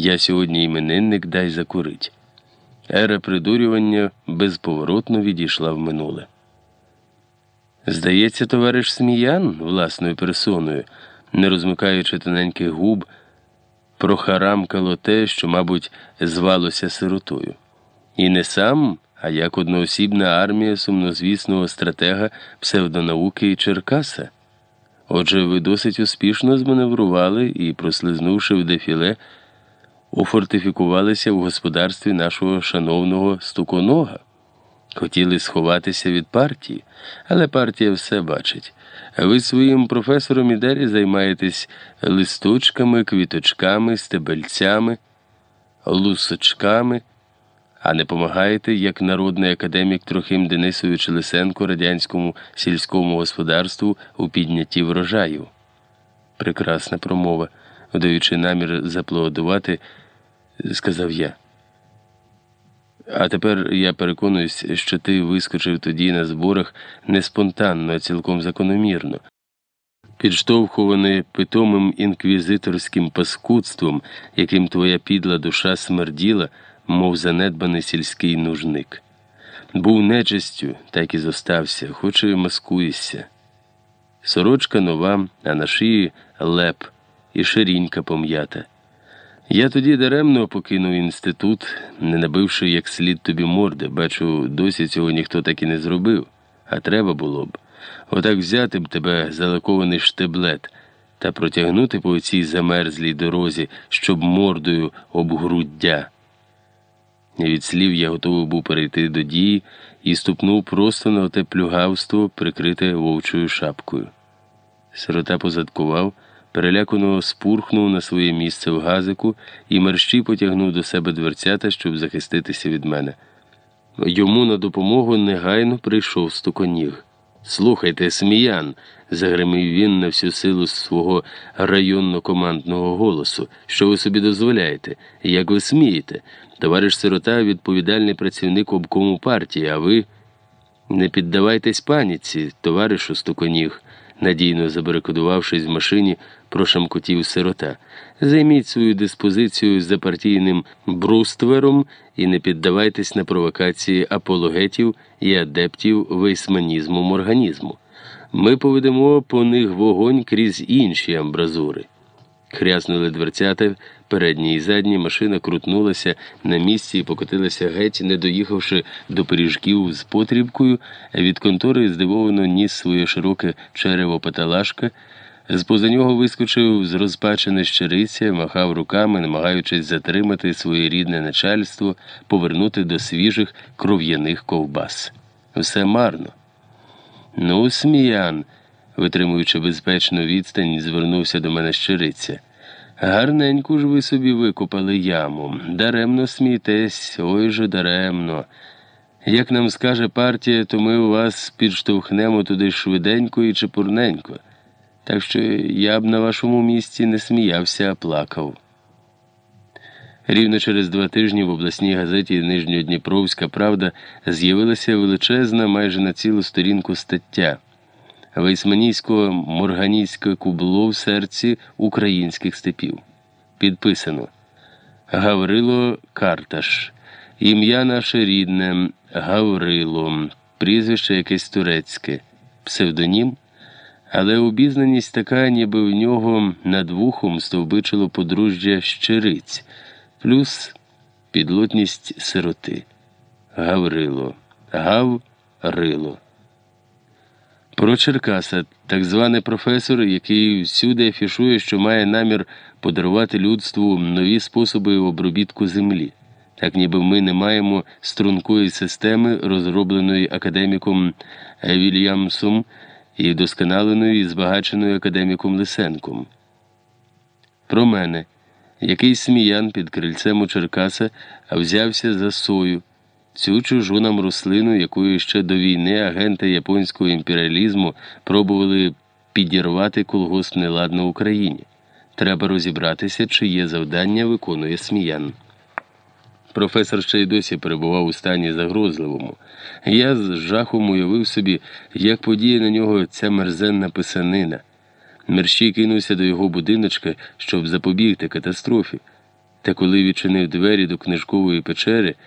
Я сьогодні іменинник дай закурить. Ера придурювання безповоротно відійшла в минуле. Здається, товариш Сміян власною персоною, не розмикаючи тоненьких губ, прохарамкало те, що, мабуть, звалося сиротою. І не сам, а як одноосібна армія сумнозвісного стратега псевдонауки і Черкаса. Отже, ви досить успішно зманеврували і, прослизнувши в дефіле, уфортифікувалися в господарстві нашого шановного стуконога. Хотіли сховатися від партії, але партія все бачить. Ви своїм професором Іделі займаєтесь листочками, квіточками, стебельцями, лусочками, а не помагаєте, як народний академік Трохим Денисович Лисенко радянському сільському господарству у піднятті врожаю. Прекрасна промова, вдаючи намір заплодувати, сказав я. А тепер я переконуюсь, що ти вискочив тоді на зборах не спонтанно, а цілком закономірно, підштовхуваний питомим інквізиторським паскудством, яким твоя підла душа смерділа, мов занедбаний сільський нужник. Був нечистю, так і зостався, хоч і маскуєшся. Сорочка нова, а на шиї леп і ширінька пом'ята. Я тоді даремно покинув інститут, не набивши як слід тобі морди. Бачу, досі цього ніхто так і не зробив, а треба було б. Отак взяти б тебе залакований штеблет та протягнути по цій замерзлій дорозі, щоб мордою об груддя. Від слів я готовий був перейти до дії і ступнув просто на оте плюгавство, прикрите вовчою шапкою. Сирота позадкував перелякано спурхнув на своє місце в газику і мерщій потягнув до себе дверцята, щоб захиститися від мене. Йому на допомогу негайно прийшов стуконіг. Слухайте, сміян, загримів він на всю силу свого районно-командного голосу. Що ви собі дозволяєте? Як ви смієте? Товариш сирота відповідальний працівник обкому партії, а ви не піддавайтесь паніці, товаришу стуконіг надійно забарикадувавшись в машині, прошамкотів сирота. Займіть свою диспозицію за партійним бруствером і не піддавайтесь на провокації апологетів і адептів вейсманізму морганізму. Ми поведемо по них вогонь крізь інші амбразури. Хряснули дверцята, передні і задні, машина крутнулася на місці і покотилася геть, не доїхавши до пиріжків з потрібкою, від контори здивовано ніс своє широке черево паталашка. З поза нього вискочив з розпачене щириця, махав руками, намагаючись затримати своє рідне начальство, повернути до свіжих кров'яних ковбас. Все марно. Ну, сміян витримуючи безпечну відстань, звернувся до мене щириця. Гарненьку ж ви собі викопали яму. Даремно смійтесь, ой же даремно. Як нам скаже партія, то ми у вас підштовхнемо туди швиденько і чепурненько. Так що я б на вашому місці не сміявся, а плакав. Рівно через два тижні в обласній газеті Нижньодніпровська Правда з'явилася величезна майже на цілу сторінку стаття вейсманійсько морганійське кубло в серці українських степів. Підписано Гаврило Карташ. Ім'я наше рідне Гаврило, прізвище якесь турецьке, псевдонім. Але обізнаність така, ніби в нього над вухом стовбичило подружжя щириць, плюс підлотність сироти. Гаврило, Гаврило. Про Черкаса, так званий професор, який всюди афішує, що має намір подарувати людству нові способи обробітку землі, так ніби ми не маємо стрункої системи, розробленої академіком Вільямсом і вдосконаленої і збагаченої академіком Лисенком. Про мене, який сміян під крильцем у Черкаса взявся за сою. Цю чужу нам рослину, якою ще до війни агенти японського імперіалізму пробували підірвати колгоспний лад на Україні. Треба розібратися, чиє завдання виконує сміян. Професор ще й досі перебував у стані загрозливому. Я з жахом уявив собі, як подіє на нього ця мерзенна писанина. Мерщій кинувся до його будиночка, щоб запобігти катастрофі. Та коли відчинив двері до книжкової печери,